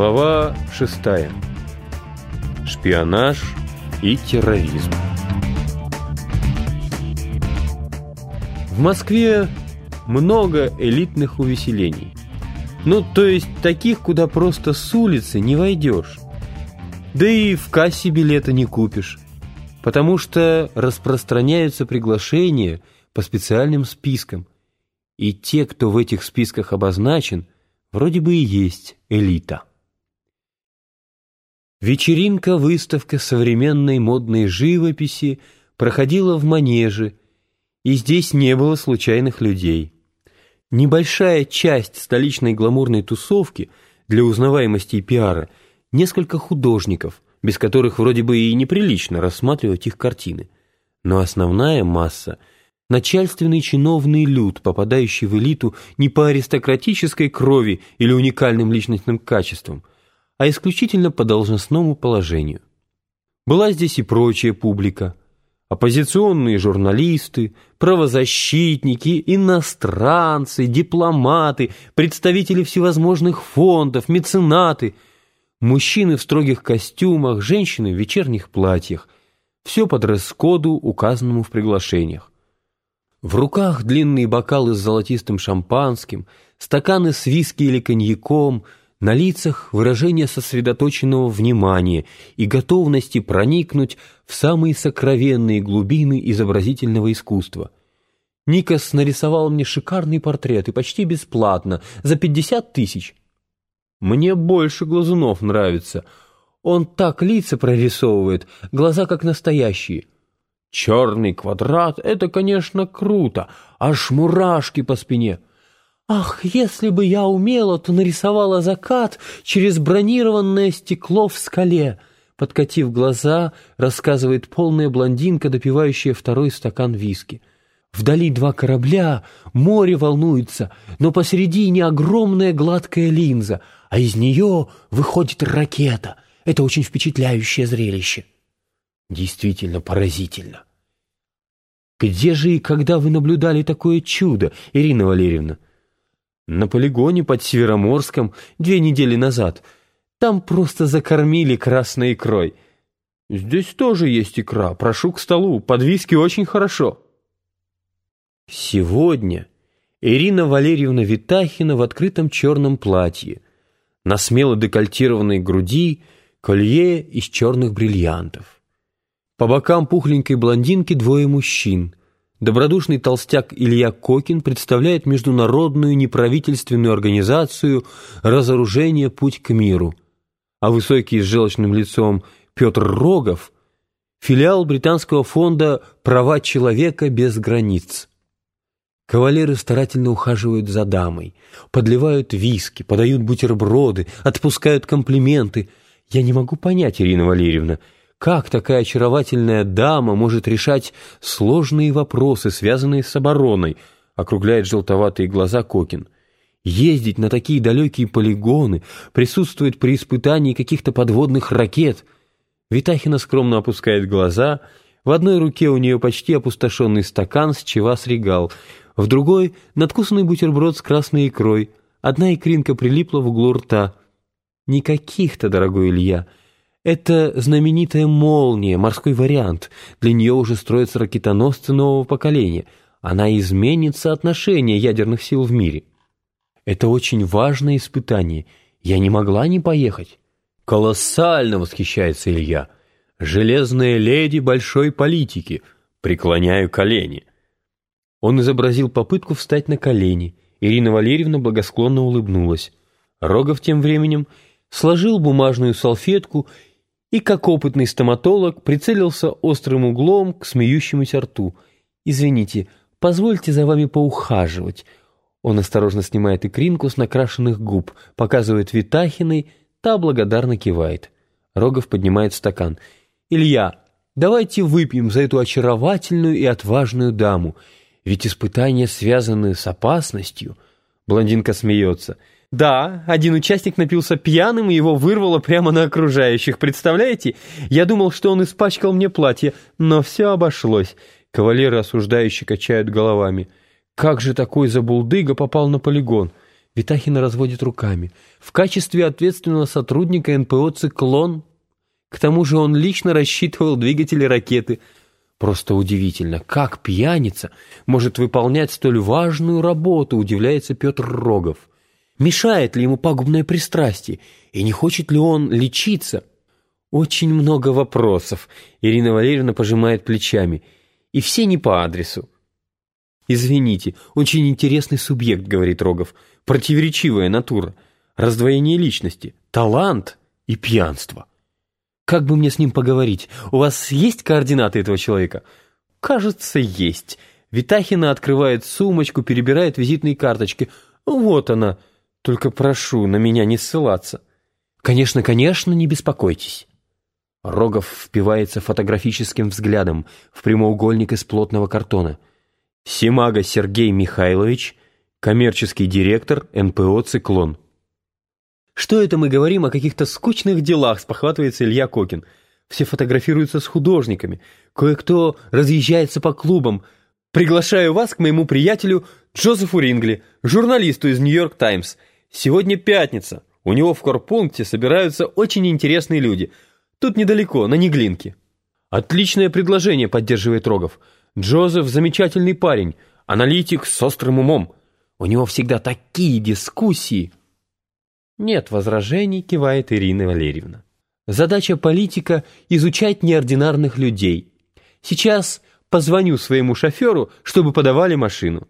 Глава 6. Шпионаж и терроризм. В Москве много элитных увеселений. Ну, то есть таких, куда просто с улицы не войдешь. Да и в кассе билета не купишь. Потому что распространяются приглашения по специальным спискам. И те, кто в этих списках обозначен, вроде бы и есть элита. Вечеринка-выставка современной модной живописи проходила в манеже, и здесь не было случайных людей. Небольшая часть столичной гламурной тусовки для узнаваемости и пиара, несколько художников, без которых вроде бы и неприлично рассматривать их картины. Но основная масса – начальственный чиновный люд, попадающий в элиту не по аристократической крови или уникальным личностным качествам – а исключительно по должностному положению. Была здесь и прочая публика, оппозиционные журналисты, правозащитники, иностранцы, дипломаты, представители всевозможных фондов, меценаты, мужчины в строгих костюмах, женщины в вечерних платьях. Все по дресс-коду, указанному в приглашениях. В руках длинные бокалы с золотистым шампанским, стаканы с виски или коньяком – на лицах выражение сосредоточенного внимания и готовности проникнуть в самые сокровенные глубины изобразительного искусства. Никас нарисовал мне шикарный портрет и почти бесплатно, за пятьдесят тысяч. Мне больше Глазунов нравится. Он так лица прорисовывает, глаза как настоящие. Черный квадрат — это, конечно, круто, аж мурашки по спине — Ах, если бы я умела, то нарисовала закат через бронированное стекло в скале. Подкатив глаза, рассказывает полная блондинка, допивающая второй стакан виски. Вдали два корабля, море волнуется, но посередине огромная гладкая линза, а из нее выходит ракета. Это очень впечатляющее зрелище. Действительно поразительно. Где же и когда вы наблюдали такое чудо, Ирина Валерьевна? На полигоне под Североморском две недели назад. Там просто закормили красной икрой. Здесь тоже есть икра. Прошу к столу. Под виски очень хорошо. Сегодня Ирина Валерьевна Витахина в открытом черном платье, на смело декольтированной груди колье из черных бриллиантов. По бокам пухленькой блондинки двое мужчин — Добродушный толстяк Илья Кокин представляет международную неправительственную организацию «Разоружение. Путь к миру», а высокий с желчным лицом Петр Рогов – филиал британского фонда «Права человека без границ». Кавалеры старательно ухаживают за дамой, подливают виски, подают бутерброды, отпускают комплименты. Я не могу понять, Ирина Валерьевна – как такая очаровательная дама может решать сложные вопросы, связанные с обороной, округляет желтоватые глаза Кокин. Ездить на такие далекие полигоны, присутствовать при испытании каких-то подводных ракет. Витахина скромно опускает глаза, в одной руке у нее почти опустошенный стакан с чевас регал, в другой — надкусанный бутерброд с красной икрой, одна икринка прилипла в углу рта. Никаких-то, дорогой Илья, — это знаменитая «Молния», морской вариант. Для нее уже строятся ракетоносцы нового поколения. Она изменит соотношение ядерных сил в мире. Это очень важное испытание. Я не могла не поехать. Колоссально восхищается Илья. Железная леди большой политики. Преклоняю колени. Он изобразил попытку встать на колени. Ирина Валерьевна благосклонно улыбнулась. Рогов тем временем сложил бумажную салфетку и, как опытный стоматолог, прицелился острым углом к смеющемуся рту. «Извините, позвольте за вами поухаживать». Он осторожно снимает икринку с накрашенных губ, показывает Витахиной, та благодарно кивает. Рогов поднимает стакан. Илья, давайте выпьем за эту очаровательную и отважную даму, ведь испытания связаны с опасностью». Блондинка смеется. «Да, один участник напился пьяным, и его вырвало прямо на окружающих. Представляете? Я думал, что он испачкал мне платье, но все обошлось». Кавалеры осуждающие качают головами. «Как же такой забулдыга попал на полигон?» Витахина разводит руками. «В качестве ответственного сотрудника НПО «Циклон». К тому же он лично рассчитывал двигатели ракеты. Просто удивительно, как пьяница может выполнять столь важную работу, удивляется Петр Рогов. Мешает ли ему пагубное пристрастие? И не хочет ли он лечиться? Очень много вопросов. Ирина Валерьевна пожимает плечами. И все не по адресу. «Извините, очень интересный субъект», — говорит Рогов. «Противоречивая натура, раздвоение личности, талант и пьянство». «Как бы мне с ним поговорить? У вас есть координаты этого человека?» «Кажется, есть». Витахина открывает сумочку, перебирает визитные карточки. «Вот она. Только прошу на меня не ссылаться». «Конечно, конечно, не беспокойтесь». Рогов впивается фотографическим взглядом в прямоугольник из плотного картона. Семага Сергей Михайлович, коммерческий директор НПО «Циклон». «Что это мы говорим о каких-то скучных делах?» – спохватывается Илья Кокин. «Все фотографируются с художниками. Кое-кто разъезжается по клубам. Приглашаю вас к моему приятелю Джозефу Рингли, журналисту из «Нью-Йорк Таймс». Сегодня пятница. У него в корпункте собираются очень интересные люди. Тут недалеко, на Неглинке». «Отличное предложение», – поддерживает Рогов. «Джозеф – замечательный парень, аналитик с острым умом. У него всегда такие дискуссии». Нет возражений, кивает Ирина Валерьевна. Задача политика – изучать неординарных людей. Сейчас позвоню своему шоферу, чтобы подавали машину.